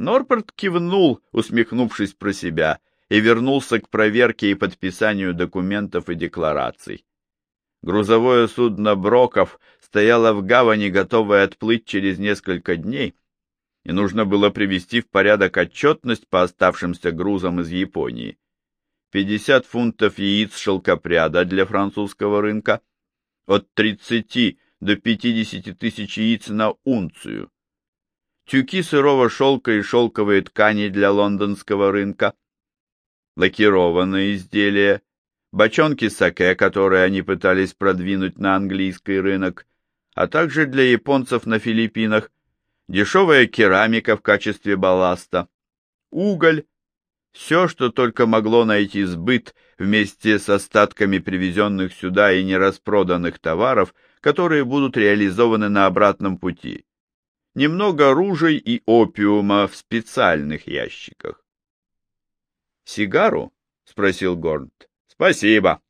Норберт кивнул, усмехнувшись про себя, и вернулся к проверке и подписанию документов и деклараций. Грузовое судно Броков стояло в гавани, готовое отплыть через несколько дней, и нужно было привести в порядок отчетность по оставшимся грузам из Японии. 50 фунтов яиц шелкопряда для французского рынка, от 30 до 50 тысяч яиц на унцию, тюки сырого шелка и шелковые ткани для лондонского рынка, лакированные изделия, бочонки саке, которые они пытались продвинуть на английский рынок, а также для японцев на Филиппинах, дешевая керамика в качестве балласта, уголь, все, что только могло найти сбыт вместе с остатками привезенных сюда и нераспроданных товаров, которые будут реализованы на обратном пути. Немного ружей и опиума в специальных ящиках. «Сигару?» — спросил Горнт. «Спасибо».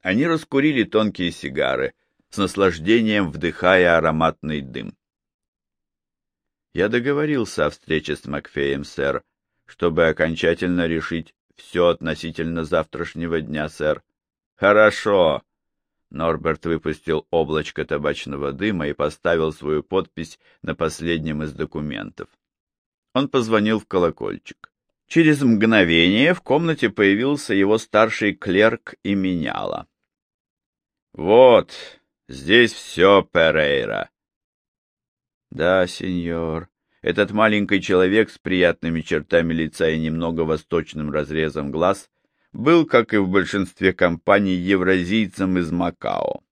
Они раскурили тонкие сигары, с наслаждением вдыхая ароматный дым. «Я договорился о встрече с Макфеем, сэр», чтобы окончательно решить все относительно завтрашнего дня, сэр. Хорошо. Норберт выпустил облачко табачного дыма и поставил свою подпись на последнем из документов. Он позвонил в колокольчик. Через мгновение в комнате появился его старший клерк и меняла. «Вот, здесь все, Перейра». «Да, сеньор», этот маленький человек с приятными чертами лица и немного восточным разрезом глаз был, как и в большинстве компаний, евразийцем из Макао.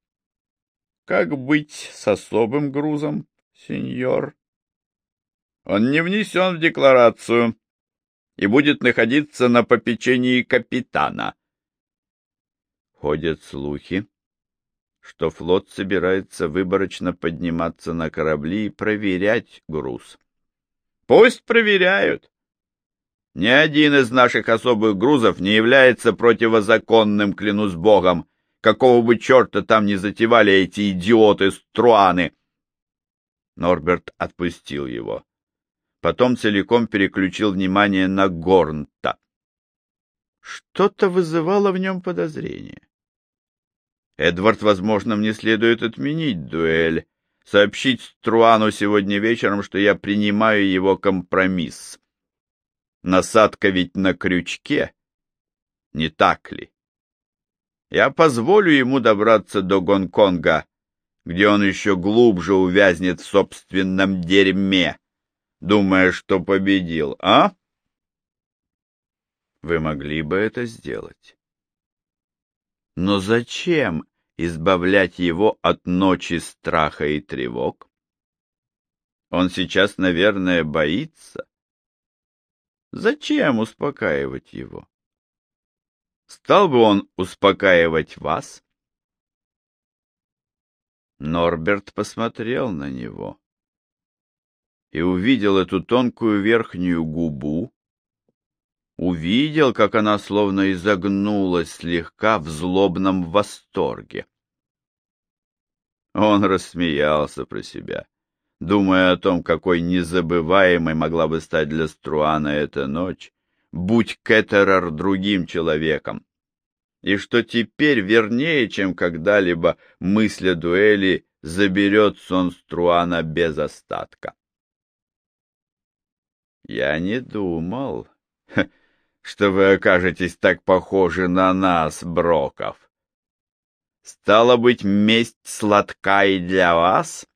Как быть с особым грузом, сеньор? Он не внесен в декларацию и будет находиться на попечении капитана. Ходят слухи, что флот собирается выборочно подниматься на корабли и проверять груз. Пусть проверяют. Ни один из наших особых грузов не является противозаконным, клянусь богом, какого бы черта там не затевали эти идиоты-струаны. Норберт отпустил его. Потом целиком переключил внимание на Горнта. Что-то вызывало в нем подозрение. Эдвард, возможно, мне следует отменить дуэль, сообщить Струану сегодня вечером, что я принимаю его компромисс. Насадка ведь на крючке, не так ли? Я позволю ему добраться до Гонконга, где он еще глубже увязнет в собственном дерьме, думая, что победил, а? Вы могли бы это сделать. Но зачем избавлять его от ночи страха и тревог? Он сейчас, наверное, боится. Зачем успокаивать его? Стал бы он успокаивать вас? Норберт посмотрел на него и увидел эту тонкую верхнюю губу, увидел, как она словно изогнулась слегка в злобном восторге. Он рассмеялся про себя, думая о том, какой незабываемой могла бы стать для Струана эта ночь, будь Кеттерер другим человеком, и что теперь вернее, чем когда-либо мысль о дуэли заберет сон Струана без остатка. «Я не думал», что вы окажетесь так похожи на нас, Броков. Стало быть, месть сладка и для вас?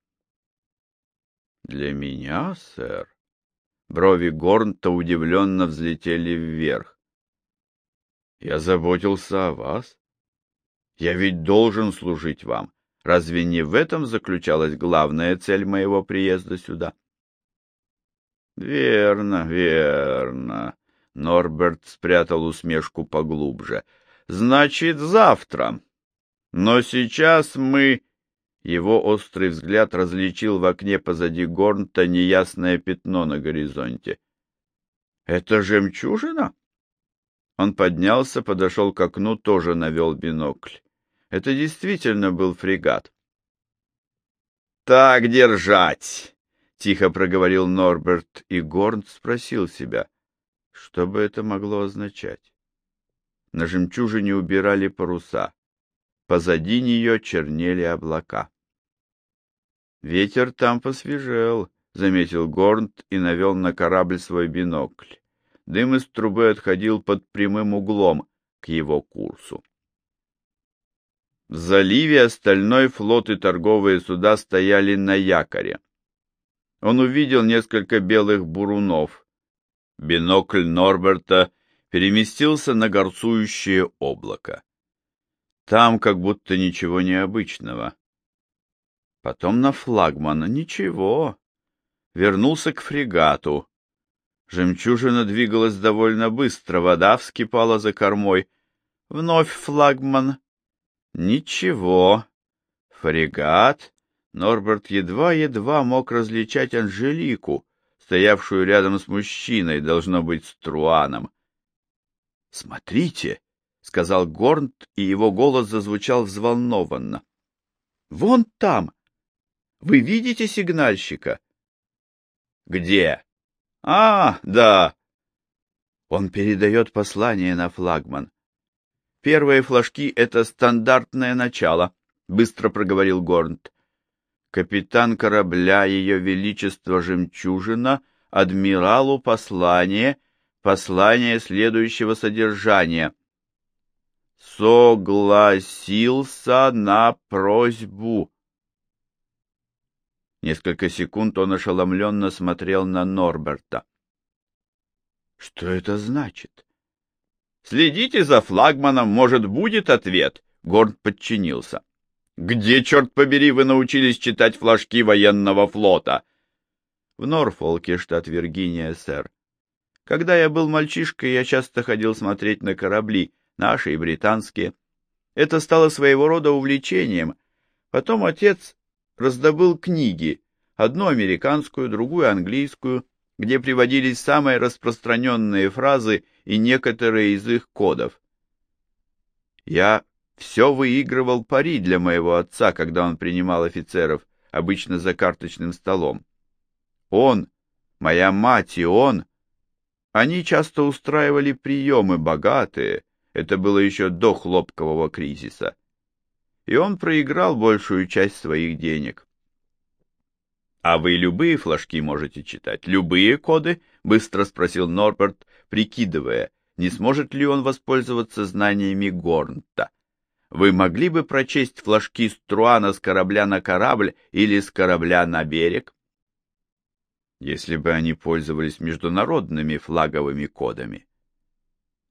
Для меня, сэр. Брови Горнта удивленно взлетели вверх. Я заботился о вас. Я ведь должен служить вам. Разве не в этом заключалась главная цель моего приезда сюда? Верно, верно. Норберт спрятал усмешку поглубже. Значит, завтра. Но сейчас мы... Его острый взгляд различил в окне позади Горнта неясное пятно на горизонте. «Это жемчужина?» Он поднялся, подошел к окну, тоже навел бинокль. Это действительно был фрегат. «Так держать! тихо проговорил Норберт, и Горн спросил себя, что бы это могло означать. На жемчужине убирали паруса. Позади нее чернели облака. Ветер там посвежел, — заметил Горнт и навел на корабль свой бинокль. Дым из трубы отходил под прямым углом к его курсу. В заливе остальной флот и торговые суда стояли на якоре. Он увидел несколько белых бурунов. Бинокль Норберта переместился на горцующее облако. Там как будто ничего необычного. Потом на флагмана. Ничего вернулся к фрегату. Жемчужина двигалась довольно быстро, вода вскипала за кормой. Вновь флагман. Ничего. Фрегат. Норберт едва-едва мог различать Анжелику, стоявшую рядом с мужчиной, должно быть, с Труаном. «Смотрите!» — сказал Горнт, и его голос зазвучал взволнованно. «Вон там! Вы видите сигнальщика?» Где? А, да. Он передает послание на флагман. Первые флажки — это стандартное начало, — быстро проговорил Горнт. Капитан корабля Ее Величество Жемчужина, адмиралу послание, послание следующего содержания. Согласился на просьбу. Несколько секунд он ошеломленно смотрел на Норберта. «Что это значит?» «Следите за флагманом, может, будет ответ?» Горд подчинился. «Где, черт побери, вы научились читать флажки военного флота?» «В Норфолке, штат Виргиния, сэр. Когда я был мальчишкой, я часто ходил смотреть на корабли, наши и британские. Это стало своего рода увлечением. Потом отец раздобыл книги, одну американскую, другую английскую, где приводились самые распространенные фразы и некоторые из их кодов. Я все выигрывал пари для моего отца, когда он принимал офицеров, обычно за карточным столом. Он, моя мать и он, они часто устраивали приемы богатые, это было еще до хлопкового кризиса и он проиграл большую часть своих денег. «А вы любые флажки можете читать? Любые коды?» — быстро спросил Норберт, прикидывая, не сможет ли он воспользоваться знаниями Горнта. «Вы могли бы прочесть флажки с Труана с корабля на корабль или с корабля на берег?» Если бы они пользовались международными флаговыми кодами.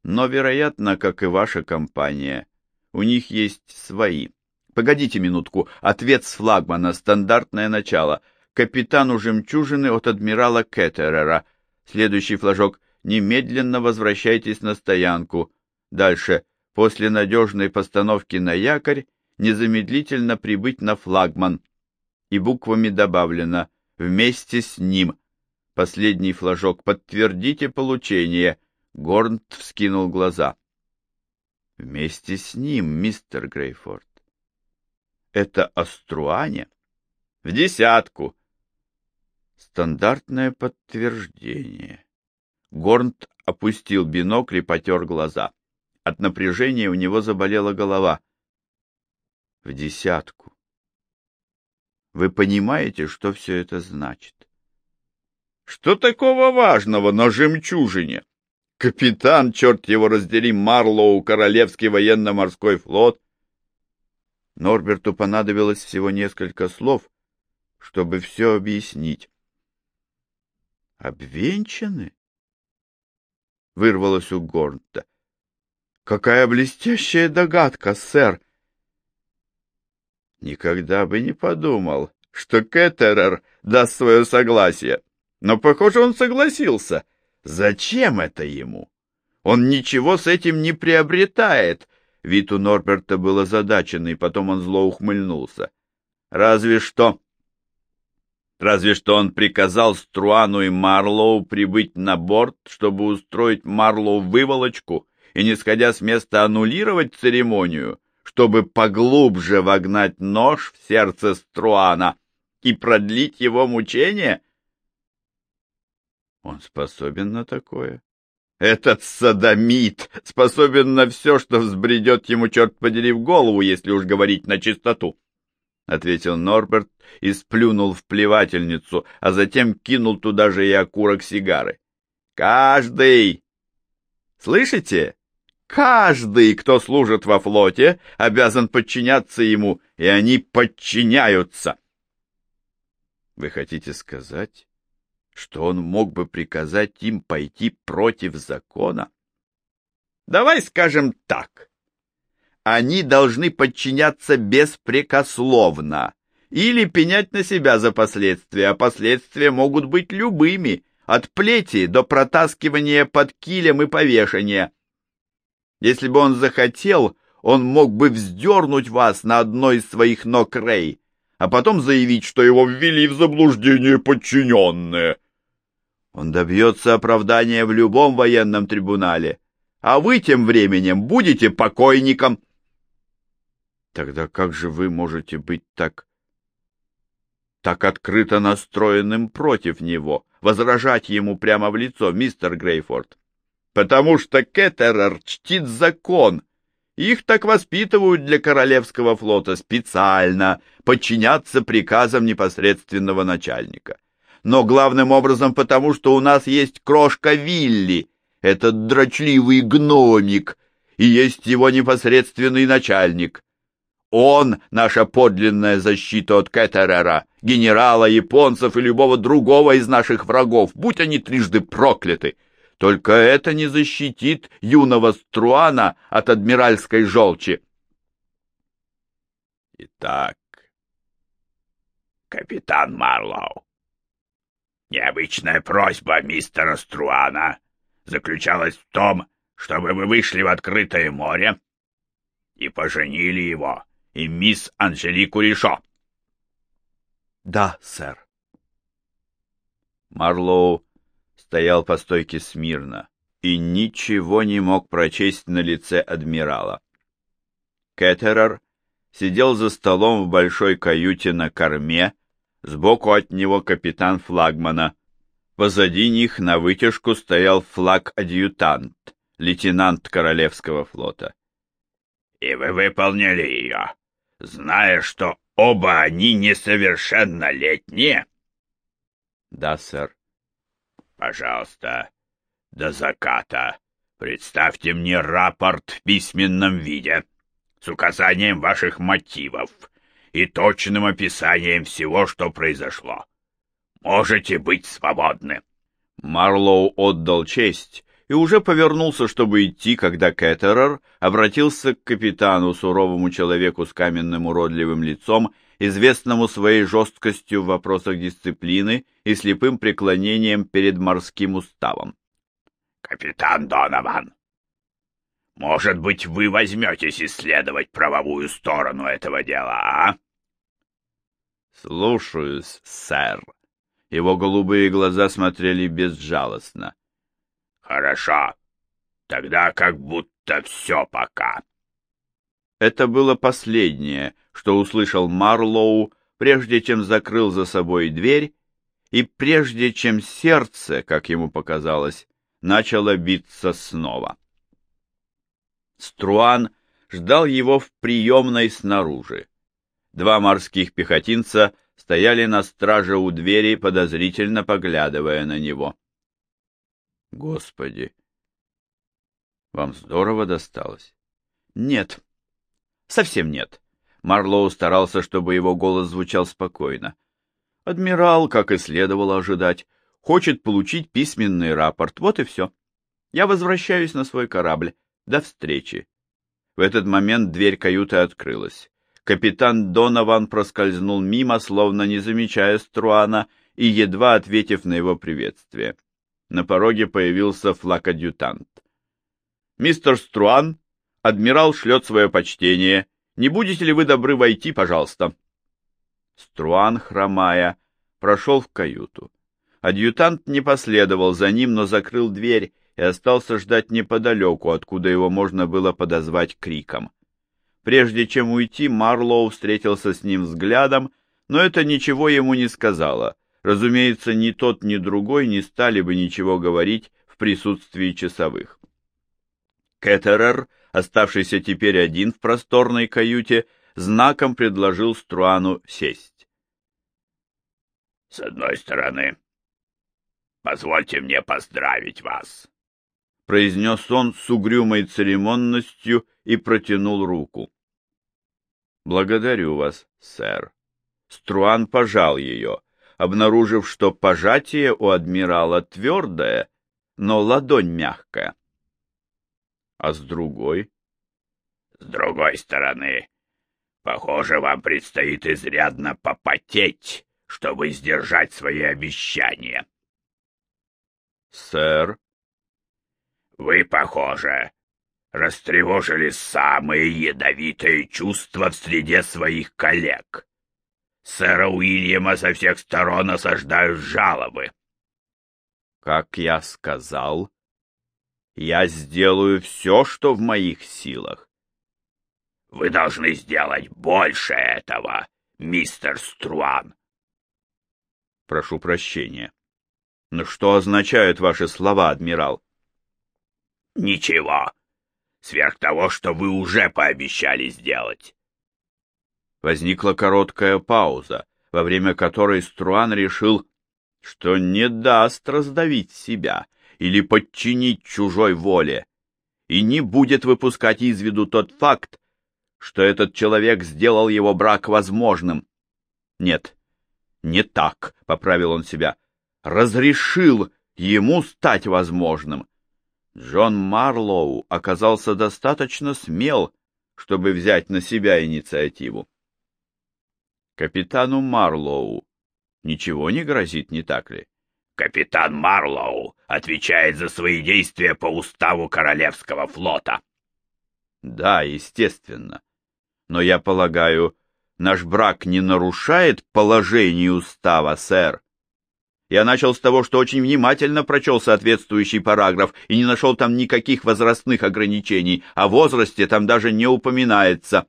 Но, вероятно, как и ваша компания, у них есть свои. Погодите минутку. Ответ с флагмана. Стандартное начало. Капитану жемчужины от адмирала Кеттерера. Следующий флажок. Немедленно возвращайтесь на стоянку. Дальше. После надежной постановки на якорь незамедлительно прибыть на флагман. И буквами добавлено «Вместе с ним». Последний флажок. Подтвердите получение. Горнт вскинул глаза. «Вместе с ним, мистер Грейфорд это Аструане? В десятку. Стандартное подтверждение. Горнт опустил бинокль и потер глаза. От напряжения у него заболела голова. В десятку. Вы понимаете, что все это значит? Что такого важного на жемчужине? Капитан, черт его раздери, Марлоу, Королевский военно-морской флот, Норберту понадобилось всего несколько слов, чтобы все объяснить. «Обвенчаны?» — вырвалось у Горнта. «Какая блестящая догадка, сэр!» «Никогда бы не подумал, что Кеттерер даст свое согласие. Но, похоже, он согласился. Зачем это ему? Он ничего с этим не приобретает, Вид у Норберта был озадаченный, потом он зло ухмыльнулся. «Разве что...» Разве что он приказал Струану и Марлоу прибыть на борт, чтобы устроить Марлоу выволочку и, не сходя с места, аннулировать церемонию, чтобы поглубже вогнать нож в сердце Струана и продлить его мучение? Он способен на такое? Этот садомит способен на все, что взбредет ему, черт подери, в голову, если уж говорить на чистоту. — ответил Норберт и сплюнул в плевательницу, а затем кинул туда же и окурок сигары. «Каждый! Слышите? Каждый, кто служит во флоте, обязан подчиняться ему, и они подчиняются!» «Вы хотите сказать, что он мог бы приказать им пойти против закона? Давай скажем так. Они должны подчиняться беспрекословно или пенять на себя за последствия, а последствия могут быть любыми, от плети до протаскивания под килем и повешения. Если бы он захотел, он мог бы вздернуть вас на одной из своих ног Рэй, а потом заявить, что его ввели в заблуждение подчиненные. Он добьется оправдания в любом военном трибунале, а вы тем временем будете покойником. Тогда как же вы можете быть так... так открыто настроенным против него, возражать ему прямо в лицо, мистер Грейфорд? Потому что Кеттерер чтит закон. Их так воспитывают для Королевского флота специально, подчиняться приказам непосредственного начальника но главным образом потому, что у нас есть крошка Вилли, этот дрочливый гномик, и есть его непосредственный начальник. Он — наша подлинная защита от Кеттерера, генерала, японцев и любого другого из наших врагов, будь они трижды прокляты. Только это не защитит юного Струана от адмиральской желчи. Итак, капитан Марлоу, Необычная просьба мистера Струана заключалась в том, чтобы вы вышли в открытое море и поженили его и мисс Анжелику Ришо. — Да, сэр. Марлоу стоял по стойке смирно и ничего не мог прочесть на лице адмирала. Кеттерер сидел за столом в большой каюте на корме, Сбоку от него капитан флагмана. Позади них на вытяжку стоял флаг-адъютант, лейтенант Королевского флота. — И вы выполнили ее, зная, что оба они несовершеннолетние? — Да, сэр. — Пожалуйста, до заката представьте мне рапорт в письменном виде с указанием ваших мотивов и точным описанием всего, что произошло. Можете быть свободны. Марлоу отдал честь и уже повернулся, чтобы идти, когда Кеттерер обратился к капитану, суровому человеку с каменным уродливым лицом, известному своей жесткостью в вопросах дисциплины и слепым преклонением перед морским уставом. «Капитан Донован, может быть, вы возьметесь исследовать правовую сторону этого дела, а? Слушаюсь, сэр. Его голубые глаза смотрели безжалостно. Хорошо. Тогда как будто все пока. Это было последнее, что услышал Марлоу, прежде чем закрыл за собой дверь, и прежде чем сердце, как ему показалось, начало биться снова. Струан ждал его в приемной снаружи. Два морских пехотинца стояли на страже у двери, подозрительно поглядывая на него. Господи! Вам здорово досталось? Нет. Совсем нет. Марлоу старался, чтобы его голос звучал спокойно. Адмирал, как и следовало ожидать, хочет получить письменный рапорт. Вот и все. Я возвращаюсь на свой корабль. До встречи. В этот момент дверь каюты открылась. Капитан Донован проскользнул мимо, словно не замечая Струана, и едва ответив на его приветствие. На пороге появился флаг-адъютант. «Мистер Струан, адмирал шлет свое почтение. Не будете ли вы добры войти, пожалуйста?» Струан, хромая, прошел в каюту. Адъютант не последовал за ним, но закрыл дверь и остался ждать неподалеку, откуда его можно было подозвать криком. Прежде чем уйти, Марлоу встретился с ним взглядом, но это ничего ему не сказала, Разумеется, ни тот, ни другой не стали бы ничего говорить в присутствии часовых. Кеттерер, оставшийся теперь один в просторной каюте, знаком предложил Струану сесть. — С одной стороны, позвольте мне поздравить вас, — произнес он с угрюмой церемонностью и протянул руку. — Благодарю вас, сэр. Струан пожал ее, обнаружив, что пожатие у адмирала твердое, но ладонь мягкая. А с другой? С другой стороны, похоже, вам предстоит изрядно попотеть, чтобы сдержать свои обещания. Сэр? Вы, похоже, растревожили самые ядовитые чувства в среде своих коллег. Сэра Уильяма со всех сторон осаждают жалобы. Как я сказал, я сделаю все, что в моих силах. Вы должны сделать больше этого, мистер Струан. Прошу прощения. Но что означают ваши слова, адмирал? Ничего. Сверх того, что вы уже пообещали сделать. Возникла короткая пауза, во время которой Струан решил, что не даст раздавить себя или подчинить чужой воле, и не будет выпускать из виду тот факт, что этот человек сделал его брак возможным. Нет, не так, — поправил он себя, — разрешил ему стать возможным. Джон Марлоу оказался достаточно смел, чтобы взять на себя инициативу. Капитану Марлоу ничего не грозит, не так ли? Капитан Марлоу отвечает за свои действия по уставу Королевского флота. Да, естественно. Но я полагаю, наш брак не нарушает положение устава, сэр. Я начал с того, что очень внимательно прочел соответствующий параграф и не нашел там никаких возрастных ограничений, о возрасте там даже не упоминается.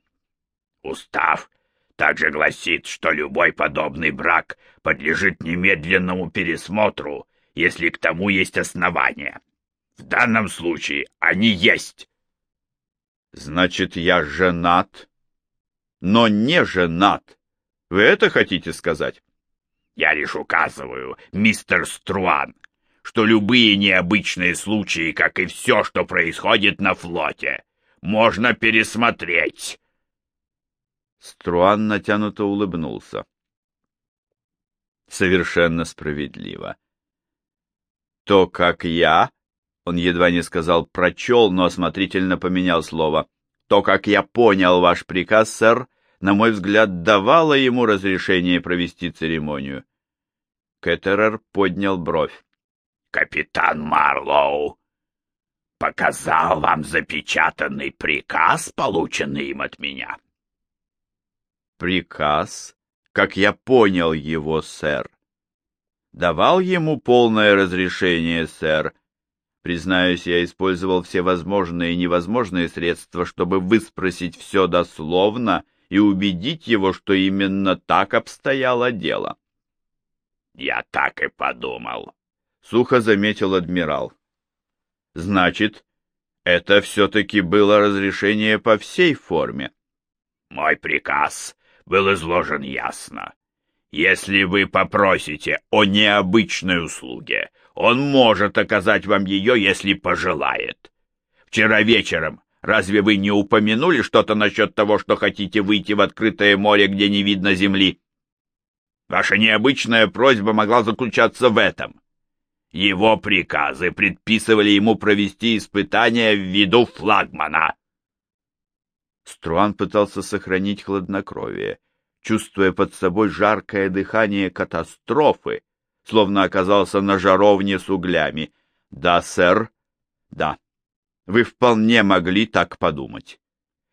Устав также гласит, что любой подобный брак подлежит немедленному пересмотру, если к тому есть основания. В данном случае они есть. Значит, я женат, но не женат. Вы это хотите сказать? Я лишь указываю, мистер Струан, что любые необычные случаи, как и все, что происходит на флоте, можно пересмотреть. Струан натянуто улыбнулся. Совершенно справедливо. То, как я, он едва не сказал прочел, но осмотрительно поменял слово, то, как я понял ваш приказ, сэр, на мой взгляд, давало ему разрешение провести церемонию. Кеттерер поднял бровь. «Капитан Марлоу показал вам запечатанный приказ, полученный им от меня?» «Приказ, как я понял его, сэр. Давал ему полное разрешение, сэр. Признаюсь, я использовал все возможные и невозможные средства, чтобы выспросить все дословно и убедить его, что именно так обстояло дело. «Я так и подумал», — сухо заметил адмирал. «Значит, это все-таки было разрешение по всей форме?» «Мой приказ был изложен ясно. Если вы попросите о необычной услуге, он может оказать вам ее, если пожелает. Вчера вечером Разве вы не упомянули что-то насчет того, что хотите выйти в открытое море, где не видно земли? Ваша необычная просьба могла заключаться в этом. Его приказы предписывали ему провести испытания в виду флагмана. Струан пытался сохранить хладнокровие, чувствуя под собой жаркое дыхание катастрофы, словно оказался на жаровне с углями. «Да, сэр, да, вы вполне могли так подумать.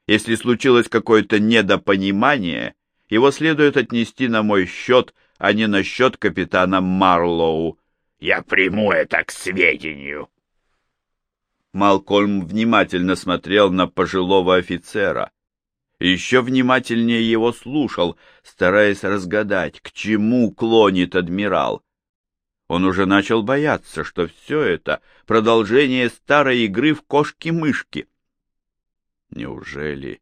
Если случилось какое-то недопонимание, его следует отнести на мой счет, а не на счет капитана Марлоу. Я приму это к сведению. Малкольм внимательно смотрел на пожилого офицера. еще внимательнее его слушал, стараясь разгадать, к чему клонит адмирал. Он уже начал бояться, что все это — продолжение старой игры в кошки-мышки. Неужели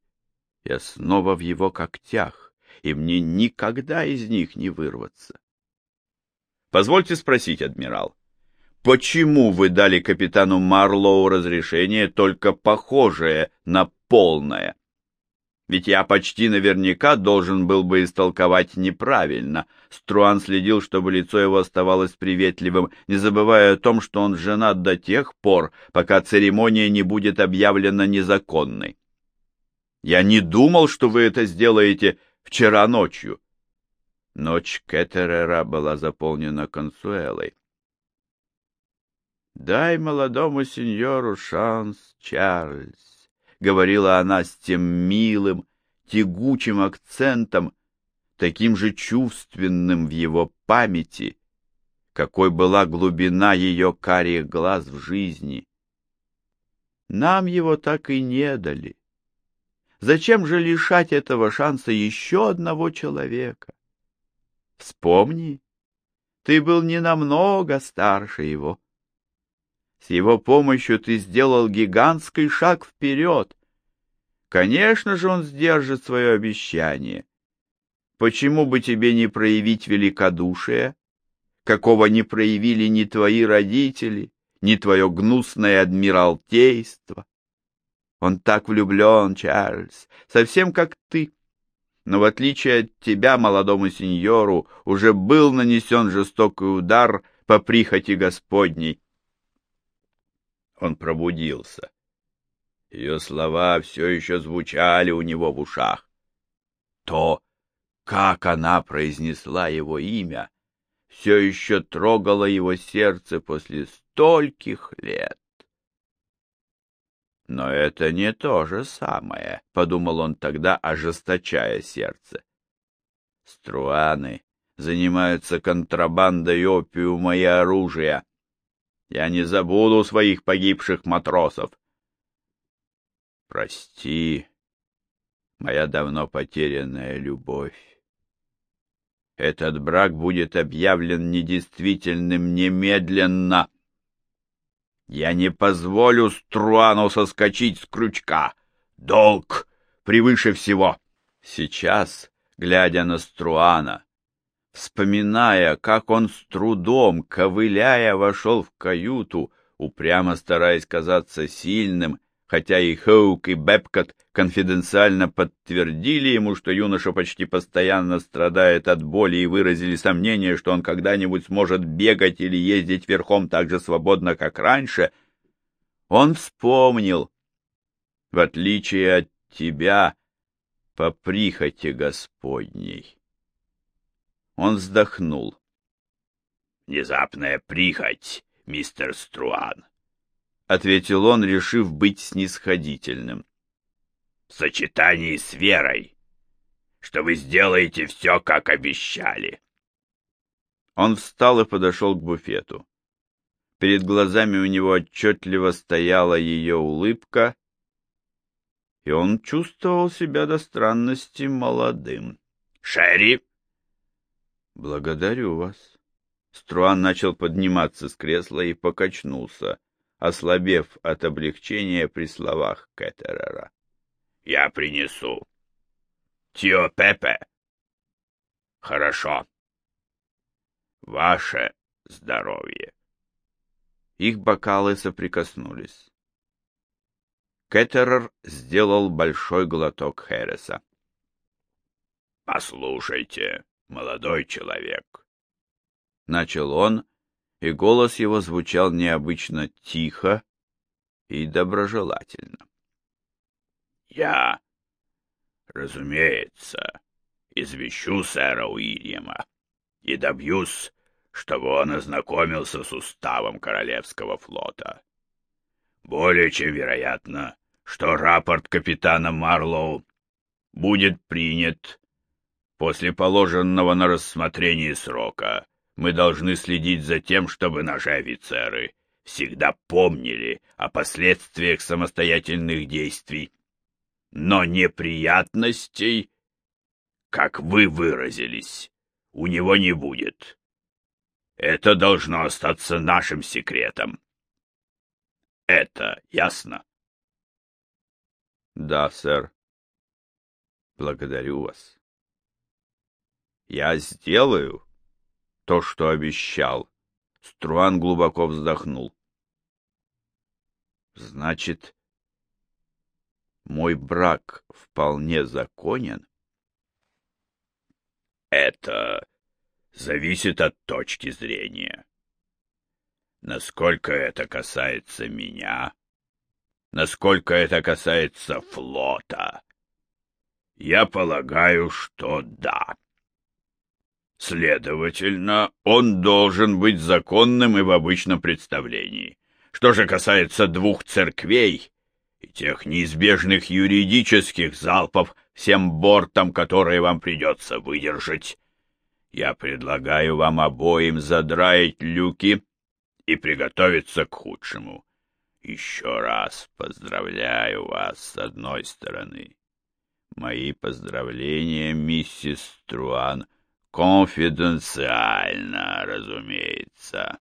я снова в его когтях, и мне никогда из них не вырваться? Позвольте спросить, адмирал, почему вы дали капитану Марлоу разрешение, только похожее на полное? Ведь я почти наверняка должен был бы истолковать неправильно. Струан следил, чтобы лицо его оставалось приветливым, не забывая о том, что он женат до тех пор, пока церемония не будет объявлена незаконной. Я не думал, что вы это сделаете вчера ночью. Ночь Кеттерера была заполнена консуэлой. «Дай молодому сеньору шанс, Чарльз», — говорила она с тем милым, тягучим акцентом, таким же чувственным в его памяти, какой была глубина ее карих глаз в жизни. Нам его так и не дали. Зачем же лишать этого шанса еще одного человека? Вспомни, ты был не намного старше его. С его помощью ты сделал гигантский шаг вперед. Конечно же, он сдержит свое обещание. Почему бы тебе не проявить великодушие, какого не проявили ни твои родители, ни твое гнусное адмиралтейство? Он так влюблен, Чарльз, совсем как ты но в отличие от тебя, молодому сеньору, уже был нанесен жестокий удар по прихоти Господней. Он пробудился. Ее слова все еще звучали у него в ушах. То, как она произнесла его имя, все еще трогало его сердце после стольких лет. Но это не то же самое, — подумал он тогда, ожесточая сердце. Струаны занимаются контрабандой опиума и оружия. Я не забуду своих погибших матросов. Прости, моя давно потерянная любовь. Этот брак будет объявлен недействительным немедленно. Я не позволю Струану соскочить с крючка. Долг превыше всего. Сейчас, глядя на Струана, вспоминая, как он с трудом, ковыляя, вошел в каюту, упрямо стараясь казаться сильным, хотя и Хоук, и Бепкот конфиденциально подтвердили ему, что юноша почти постоянно страдает от боли и выразили сомнение, что он когда-нибудь сможет бегать или ездить верхом так же свободно, как раньше, он вспомнил, в отличие от тебя, по прихоти Господней. Он вздохнул. «Внезапная прихоть, мистер Струан», — ответил он, решив быть снисходительным. — В сочетании с верой, что вы сделаете все, как обещали. Он встал и подошел к буфету. Перед глазами у него отчетливо стояла ее улыбка, и он чувствовал себя до странности молодым. — Шерри! — Благодарю вас. Струан начал подниматься с кресла и покачнулся ослабев от облегчения при словах Кеттерера. — Я принесу. — Тио Пепе. — Хорошо. — Ваше здоровье. Их бокалы соприкоснулись. Кеттерер сделал большой глоток Хереса. — Послушайте, молодой человек, — начал он, и голос его звучал необычно тихо и доброжелательно. «Я, разумеется, извещу сэра Уильяма и добьюсь, чтобы он ознакомился с уставом Королевского флота. Более чем вероятно, что рапорт капитана Марлоу будет принят после положенного на рассмотрение срока, мы должны следить за тем, чтобы наши офицеры всегда помнили о последствиях самостоятельных действий. Но неприятностей, как вы выразились, у него не будет. Это должно остаться нашим секретом. Это ясно? Да, сэр. Благодарю вас. Я сделаю то, что обещал. Струан глубоко вздохнул. Значит, мой брак вполне законен? Это зависит от точки зрения. Насколько это касается меня, насколько это касается флота, я полагаю, что да. Следовательно, он должен быть законным и в обычном представлении. Что же касается двух церквей и тех неизбежных юридических залпов всем бортом, которые вам придется выдержать, я предлагаю вам обоим задраить люки и приготовиться к худшему. Еще раз поздравляю вас с одной стороны. Мои поздравления, миссис Труан, конфиденциально, разумеется.